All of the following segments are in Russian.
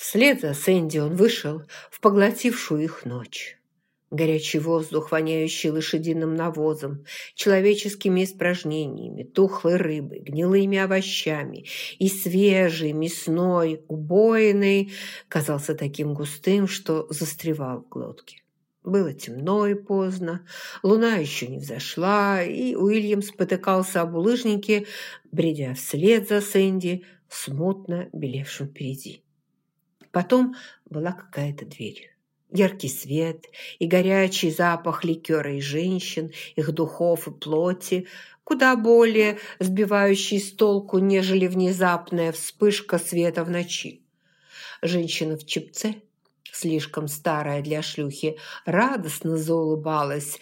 Вслед за Сэнди он вышел в поглотившую их ночь. Горячий воздух, воняющий лошадиным навозом, человеческими испражнениями, тухлой рыбой, гнилыми овощами и свежий, мясной, убойный, казался таким густым, что застревал в глотке. Было темно и поздно, луна еще не взошла, и Уильям спотыкался об улыжнике, бредя вслед за Сэнди, смутно белевшим впереди. Потом была какая-то дверь. Яркий свет и горячий запах ликера и женщин, их духов и плоти, куда более сбивающий с толку, нежели внезапная вспышка света в ночи. Женщина в чепце, слишком старая для шлюхи, радостно заулыбалась.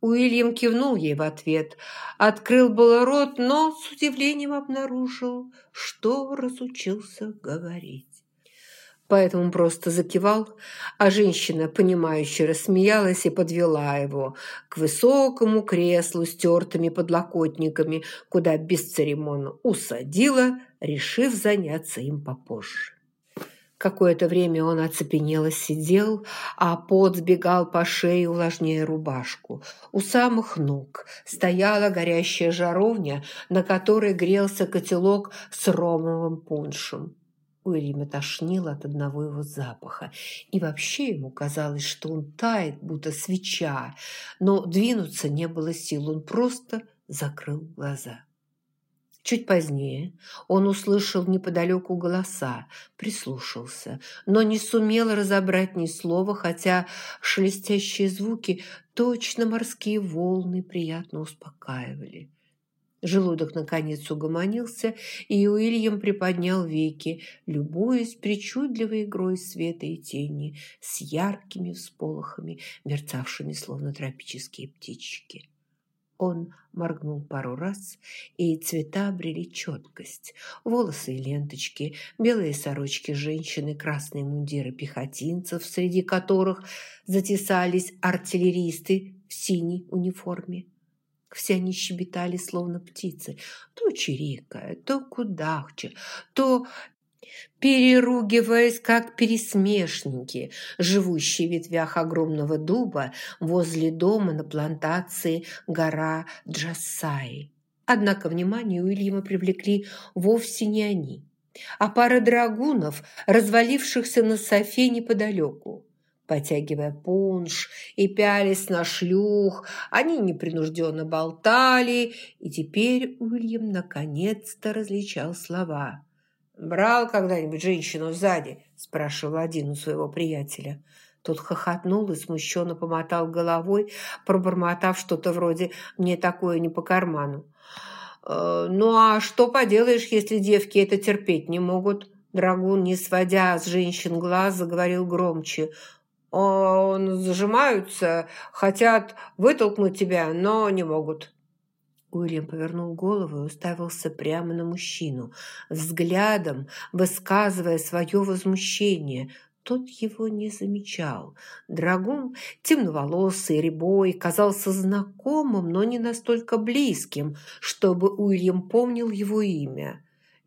Уильям кивнул ей в ответ, открыл было рот, но с удивлением обнаружил, что разучился говорить поэтому просто закивал, а женщина, понимающе рассмеялась и подвела его к высокому креслу с тертыми подлокотниками, куда бесцеремонно усадила, решив заняться им попозже. Какое-то время он оцепенело сидел, а пот сбегал по шее, увлажняя рубашку. У самых ног стояла горящая жаровня, на которой грелся котелок с ромовым пуншем. Уильяма тошнило от одного его запаха, и вообще ему казалось, что он тает, будто свеча, но двинуться не было сил, он просто закрыл глаза. Чуть позднее он услышал неподалеку голоса, прислушался, но не сумел разобрать ни слова, хотя шелестящие звуки, точно морские волны, приятно успокаивали. Желудок, наконец, угомонился, и Уильям приподнял веки, любуясь причудливой игрой света и тени с яркими всполохами, мерцавшими, словно тропические птички. Он моргнул пару раз, и цвета обрели четкость. Волосы и ленточки, белые сорочки женщины, красные мундиры пехотинцев, среди которых затесались артиллеристы в синей униформе. Все они щебетали, словно птицы, то чирикая, то кудахча, то переругиваясь, как пересмешники, живущие в ветвях огромного дуба возле дома на плантации гора Джасаи. Однако внимание Уильяма привлекли вовсе не они, а пара драгунов, развалившихся на софе неподалеку. Потягивая пунш и пялись на шлюх, они непринужденно болтали, и теперь Уильям наконец-то различал слова. «Брал когда-нибудь женщину сзади?» – спрашивал один у своего приятеля. Тот хохотнул и смущенно помотал головой, пробормотав что-то вроде «мне такое не по карману». «Э, «Ну а что поделаешь, если девки это терпеть не могут?» Драгун, не сводя с женщин глаз, заговорил громче – он зажимаются, хотят вытолкнуть тебя, но не могут». Уильям повернул голову и уставился прямо на мужчину, взглядом высказывая свое возмущение. Тот его не замечал. Драгун, темноволосый, рябой, казался знакомым, но не настолько близким, чтобы Уильям помнил его имя.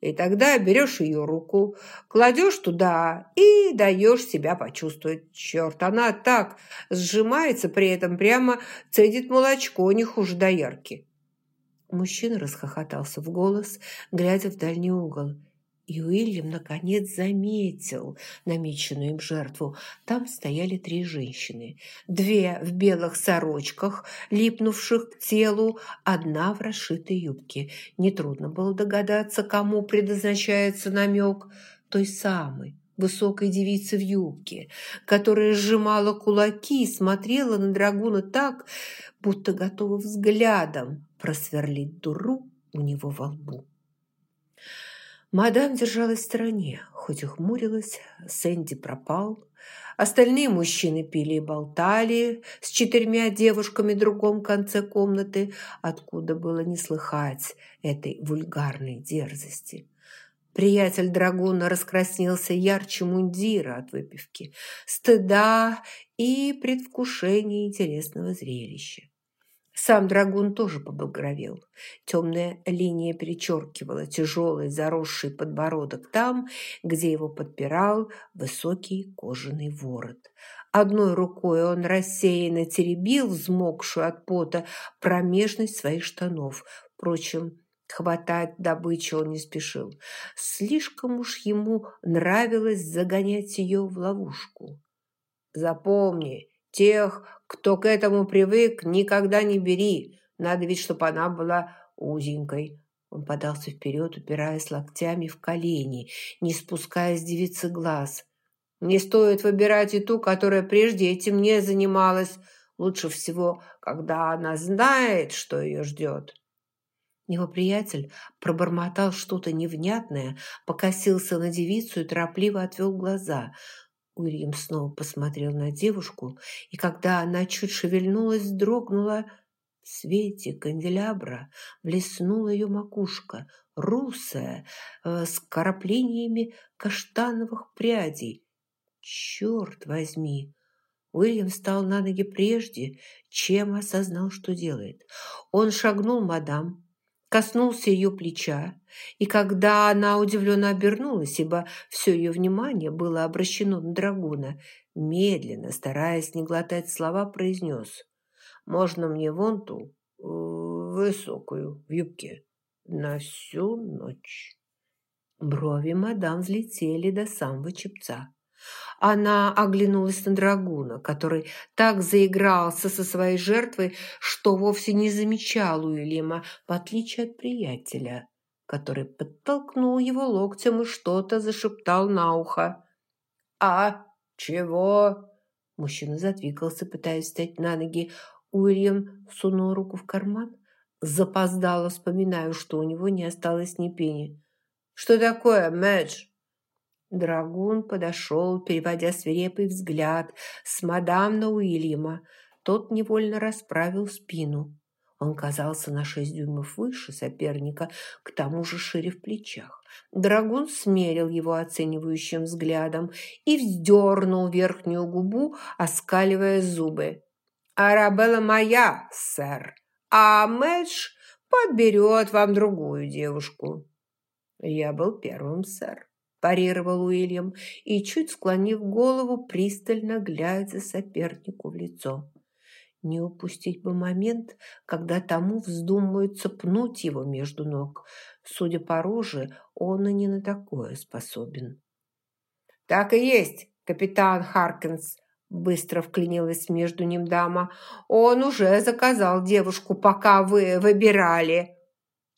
И тогда берешь ее руку, кладешь туда и даешь себя почувствовать. Черт, она так сжимается при этом, прямо цедит молочко, не хуже доярки. Мужчина расхохотался в голос, глядя в дальний угол. И Уильям, наконец, заметил намеченную им жертву. Там стояли три женщины. Две в белых сорочках, липнувших к телу, одна в расшитой юбке. Нетрудно было догадаться, кому предназначается намек той самой высокой девицы в юбке, которая сжимала кулаки и смотрела на драгуна так, будто готова взглядом просверлить дуру у него во лбу. Мадам держалась в стороне, хоть и хмурилась, Сэнди пропал. Остальные мужчины пили и болтали с четырьмя девушками в другом конце комнаты, откуда было не слыхать этой вульгарной дерзости. Приятель Драгуна раскраснелся ярче мундира от выпивки, стыда и предвкушения интересного зрелища. Сам драгун тоже побагровел. Темная линия перечеркивала тяжелый заросший подбородок там, где его подпирал высокий кожаный ворот. Одной рукой он рассеянно теребил взмокшую от пота промежность своих штанов. Впрочем, хватать добычу он не спешил. Слишком уж ему нравилось загонять ее в ловушку. «Запомни, Тех, кто к этому привык, никогда не бери. Надо ведь, чтобы она была узенькой». Он подался вперед, упираясь локтями в колени, не спуская с девицы глаз. «Не стоит выбирать и ту, которая прежде этим не занималась. Лучше всего, когда она знает, что ее ждет». Его приятель пробормотал что-то невнятное, покосился на девицу и торопливо отвел глаза – Уильям снова посмотрел на девушку, и когда она чуть шевельнулась, дрогнула. В свете канделябра блеснула ее макушка, русая, э, с караплениями каштановых прядей. Черт возьми! Уильям встал на ноги прежде, чем осознал, что делает. Он шагнул мадам, коснулся ее плеча, и когда она удивленно обернулась, ибо все ее внимание было обращено на драгуна, медленно, стараясь не глотать слова, произнес «Можно мне вон ту, высокую, в юбке, на всю ночь?» Брови мадам взлетели до самого чепца. Она оглянулась на драгуна, который так заигрался со своей жертвой, что вовсе не замечал Уильяма, в отличие от приятеля, который подтолкнул его локтем и что-то зашептал на ухо. «А, чего?» Мужчина задвигался, пытаясь встать на ноги. Уильям сунул руку в карман. Запоздало, вспоминаю, что у него не осталось ни пени. «Что такое, Мэдж?» Драгун подошел, переводя свирепый взгляд с мадам на Уильяма. Тот невольно расправил спину. Он казался на шесть дюймов выше соперника, к тому же шире в плечах. Драгун смерил его оценивающим взглядом и вздернул верхнюю губу, оскаливая зубы. «Арабелла моя, сэр, а Мэдж подберет вам другую девушку». «Я был первым, сэр», парировал Уильям и, чуть склонив голову, пристально глядя сопернику в лицо. Не упустить бы момент, когда тому вздумается пнуть его между ног. Судя по роже, он и не на такое способен. «Так и есть, капитан Харкинс», – быстро вклинилась между ним дама. «Он уже заказал девушку, пока вы выбирали».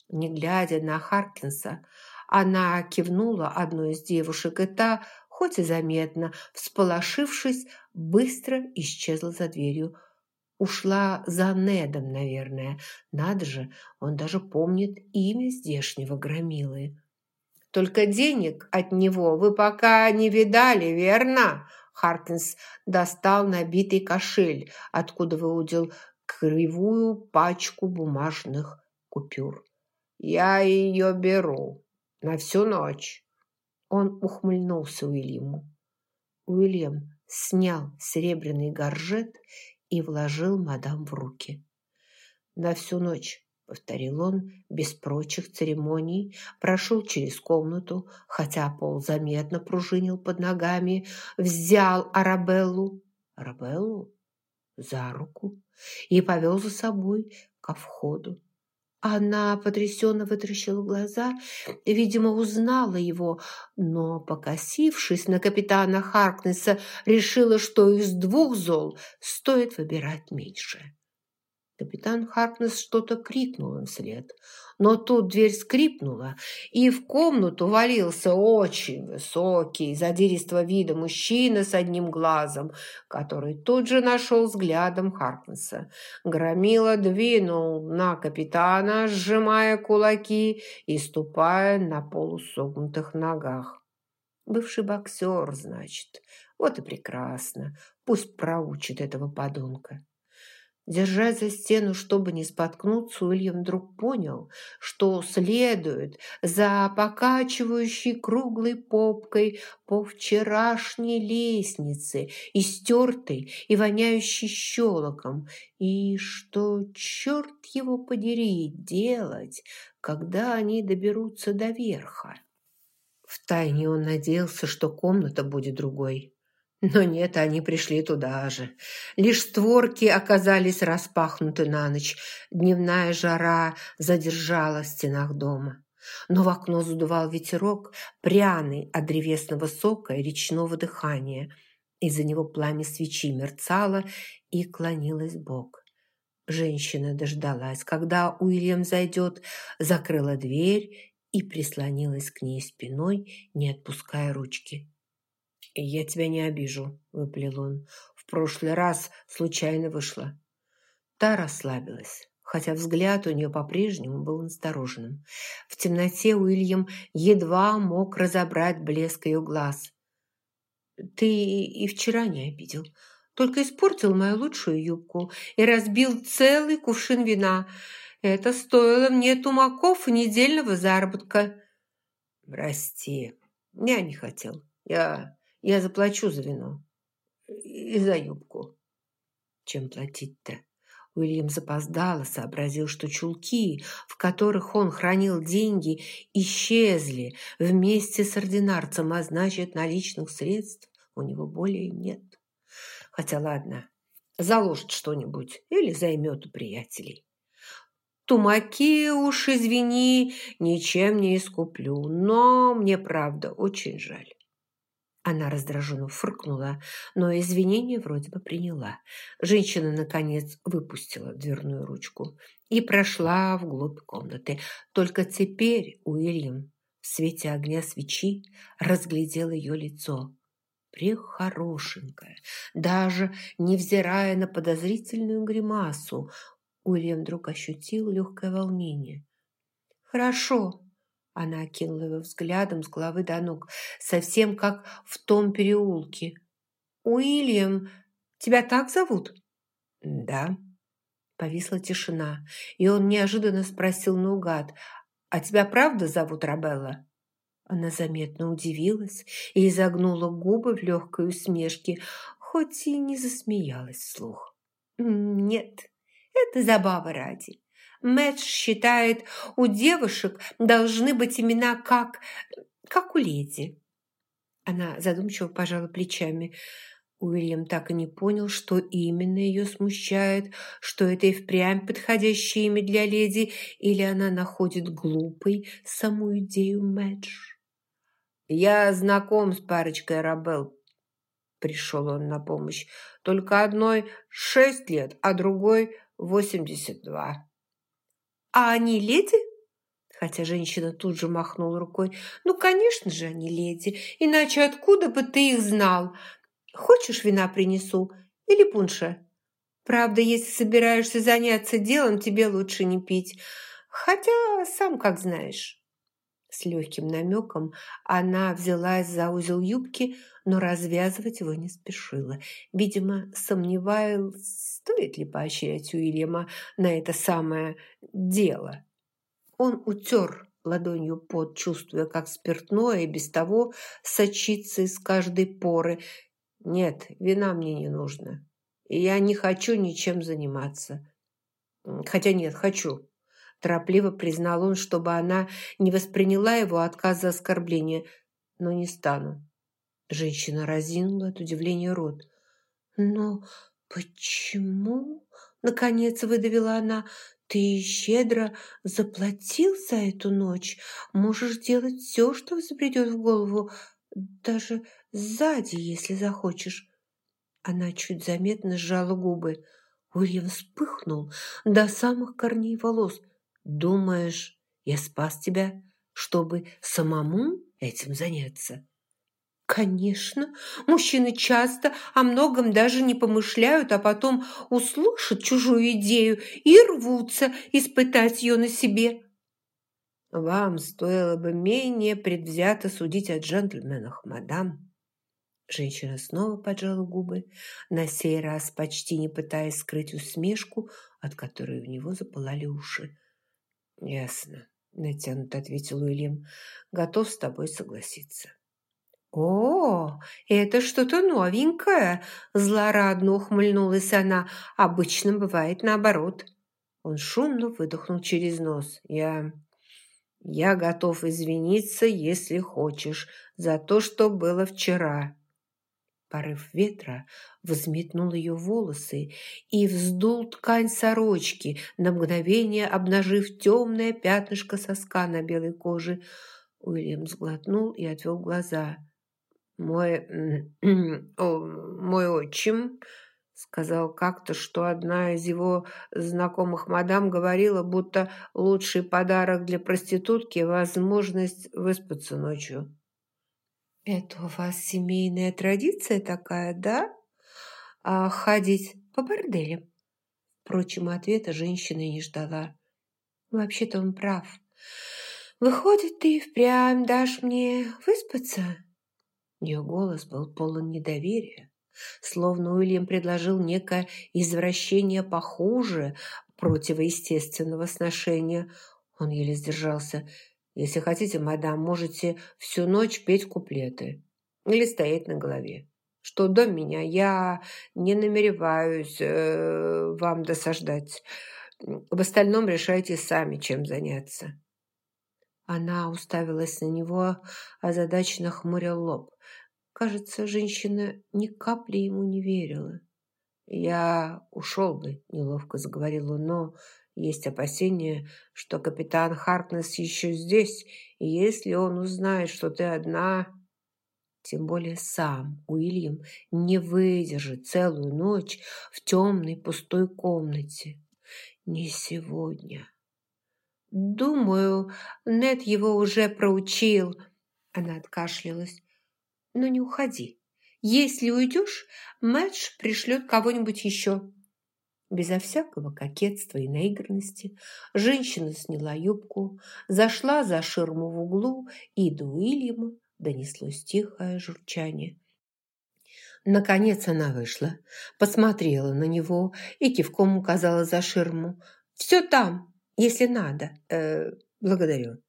Не глядя на Харкинса, она кивнула одной из девушек, и та, хоть и заметно, всполошившись, быстро исчезла за дверью. Ушла за Недом, наверное. Надо же, он даже помнит имя здешнего громилы. «Только денег от него вы пока не видали, верно?» Харкинс достал набитый кошель, откуда выудил кривую пачку бумажных купюр. «Я ее беру. На всю ночь. Он ухмыльнулся Уильяму. Уильям снял серебряный горжет и вложил мадам в руки. «На всю ночь», — повторил он, без прочих церемоний, прошел через комнату, хотя пол заметно пружинил под ногами, взял Арабеллу, Арабеллу за руку и повел за собой ко входу. Она потрясенно вытращила глаза, видимо, узнала его, но, покосившись на капитана Харкнесса, решила, что из двух зол стоит выбирать меньшее. Капитан Харкнес что-то крикнул им вслед, но тут дверь скрипнула, и в комнату валился очень высокий, задиристого вида мужчина с одним глазом, который тут же нашел взглядом Харкнесса. Громила двинул на капитана, сжимая кулаки и ступая на полусогнутых ногах. Бывший боксер, значит. Вот и прекрасно. Пусть проучит этого подонка. Держась за стену, чтобы не споткнуться, Уильям вдруг понял, что следует за покачивающей круглой попкой по вчерашней лестнице, истертой и воняющей щелоком, и что, черт его подери, делать, когда они доберутся до верха. Втайне он надеялся, что комната будет другой. Но нет, они пришли туда же. Лишь створки оказались распахнуты на ночь. Дневная жара задержала в стенах дома. Но в окно задувал ветерок, пряный от древесного сока и речного дыхания. Из-за него пламя свечи мерцало и клонилось бок. Женщина дождалась, когда Уильям зайдет, закрыла дверь и прислонилась к ней спиной, не отпуская ручки. «Я тебя не обижу», – выплел он. «В прошлый раз случайно вышла». Та расслабилась, хотя взгляд у нее по-прежнему был настороженным. В темноте Уильям едва мог разобрать блеск ее глаз. «Ты и вчера не обидел, только испортил мою лучшую юбку и разбил целый кувшин вина. Это стоило мне тумаков недельного заработка». «Прости, я не хотел. Я я заплачу за вино и за юбку. Чем платить-то? Уильям запоздало сообразил, что чулки, в которых он хранил деньги, исчезли вместе с ординарцем, а значит, наличных средств у него более нет. Хотя ладно, заложит что-нибудь или займет у приятелей. Тумаки уж, извини, ничем не искуплю, но мне, правда, очень жаль. Она раздраженно фыркнула, но извинения вроде бы приняла. Женщина, наконец, выпустила дверную ручку и прошла вглубь комнаты. Только теперь Уильям в свете огня свечи разглядел ее лицо. Прехорошенькая, даже невзирая на подозрительную гримасу, Уильям вдруг ощутил легкое волнение. «Хорошо», она окинула его взглядом с головы до ног, совсем как в том переулке. «Уильям, тебя так зовут?» «Да». Повисла тишина, и он неожиданно спросил наугад, «А тебя правда зовут Рабелла?» Она заметно удивилась и изогнула губы в легкой усмешке, хоть и не засмеялась вслух. «Нет, это забава ради. Мэтч считает, у девушек должны быть имена как... как у леди. Она задумчиво пожала плечами. Уильям так и не понял, что именно ее смущает, что это и впрямь подходящее имя для леди, или она находит глупой саму идею Мэдж. «Я знаком с парочкой Рабел», — пришел он на помощь. «Только одной шесть лет, а другой восемьдесят два». «А они леди?» Хотя женщина тут же махнула рукой. «Ну, конечно же, они леди. Иначе откуда бы ты их знал? Хочешь, вина принесу? Или пунша? Правда, если собираешься заняться делом, тебе лучше не пить. Хотя сам как знаешь». С легким намеком она взялась за узел юбки, но развязывать его не спешила. Видимо, сомневаясь, стоит ли поощрять Уильяма на это самое дело. Он утер ладонью под, чувствуя, как спиртное и без того сочится из каждой поры. «Нет, вина мне не нужно, и я не хочу ничем заниматься. Хотя нет, хочу». Торопливо признал он, чтобы она не восприняла его отказ за оскорбление. «Но не стану». Женщина разинула от удивления рот. «Но почему?» Наконец выдавила она. «Ты щедро заплатил за эту ночь. Можешь делать все, что взбредет в голову, даже сзади, если захочешь». Она чуть заметно сжала губы. Уильям вспыхнул до самых корней волос. «Думаешь, я спас тебя, чтобы самому этим заняться?» Конечно, мужчины часто о многом даже не помышляют, а потом услышат чужую идею и рвутся испытать ее на себе. Вам стоило бы менее предвзято судить о джентльменах, мадам. Женщина снова поджала губы, на сей раз почти не пытаясь скрыть усмешку, от которой у него запылали уши. «Ясно», – натянуто ответил Уильям. «Готов с тобой согласиться». «О, это что-то новенькое!» – злорадно ухмыльнулась она. «Обычно бывает наоборот». Он шумно выдохнул через нос. «Я... я готов извиниться, если хочешь, за то, что было вчера». Порыв ветра взметнул ее волосы и вздул ткань сорочки, на мгновение обнажив темное пятнышко соска на белой коже. Уильям сглотнул и отвел глаза. «Мой... мой отчим...» сказал как-то, что одна из его знакомых мадам говорила, будто лучший подарок для проститутки – возможность выспаться ночью. «Это у вас семейная традиция такая, да? А ходить по борделям?» Впрочем, ответа женщина не ждала. «Вообще-то он прав. Выходит, ты впрямь дашь мне выспаться?» Ее голос был полон недоверия, словно Уильям предложил некое извращение похуже противоестественного сношения. Он еле сдержался – если хотите, мадам, можете всю ночь петь куплеты или стоять на голове. Что до меня, я не намереваюсь э, вам досаждать. В остальном решайте сами, чем заняться». Она уставилась на него, озадаченно хмуря лоб. Кажется, женщина ни капли ему не верила. «Я ушел бы», — неловко заговорил он, — «но есть опасения, что капитан Хартнес еще здесь, и если он узнает, что ты одна... Тем более сам Уильям не выдержит целую ночь в темной пустой комнате. Не сегодня. Думаю, Нет его уже проучил. Она откашлялась. Но не уходи. Если уйдешь, Мэтч пришлет кого-нибудь еще. Безо всякого кокетства и наигранности женщина сняла юбку, зашла за ширму в углу, и до Уильяма донеслось тихое журчание. Наконец она вышла, посмотрела на него и кивком указала за ширму. «Все там, если надо. Э, благодарю».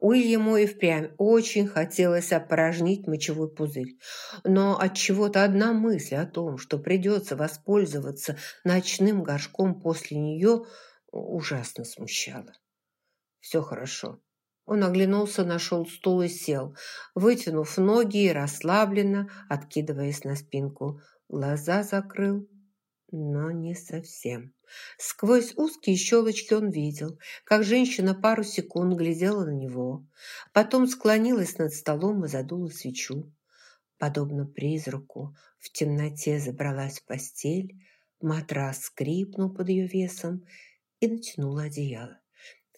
Уильяму и впрямь очень хотелось опорожнить мочевой пузырь, но от чего то одна мысль о том, что придется воспользоваться ночным горшком после нее, ужасно смущала. Все хорошо. Он оглянулся, нашел стул и сел, вытянув ноги и расслабленно, откидываясь на спинку. Глаза закрыл но не совсем. Сквозь узкие щелочки он видел, как женщина пару секунд глядела на него, потом склонилась над столом и задула свечу. Подобно призраку, в темноте забралась в постель, матрас скрипнул под ее весом и натянула одеяло.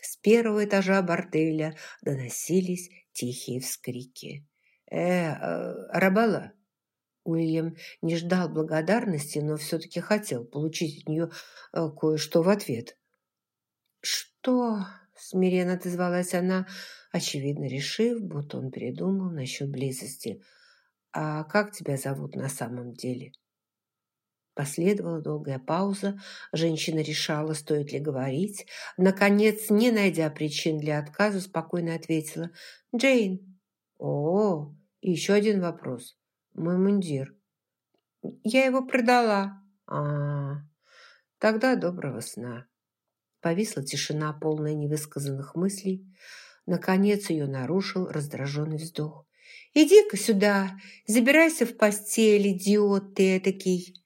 С первого этажа борделя доносились тихие вскрики. «Э, э Рабала!» Уильям не ждал благодарности, но все-таки хотел получить от нее э, кое-что в ответ. «Что?» – смиренно отозвалась она, очевидно решив, будто он передумал насчет близости. «А как тебя зовут на самом деле?» Последовала долгая пауза. Женщина решала, стоит ли говорить. Наконец, не найдя причин для отказа, спокойно ответила. «Джейн». «О, еще один вопрос. Мой мундир. Я его продала. А, -а, а, тогда доброго сна. Повисла тишина, полная невысказанных мыслей. Наконец ее нарушил раздраженный вздох. «Иди-ка сюда, забирайся в постель, идиот ты этакий!»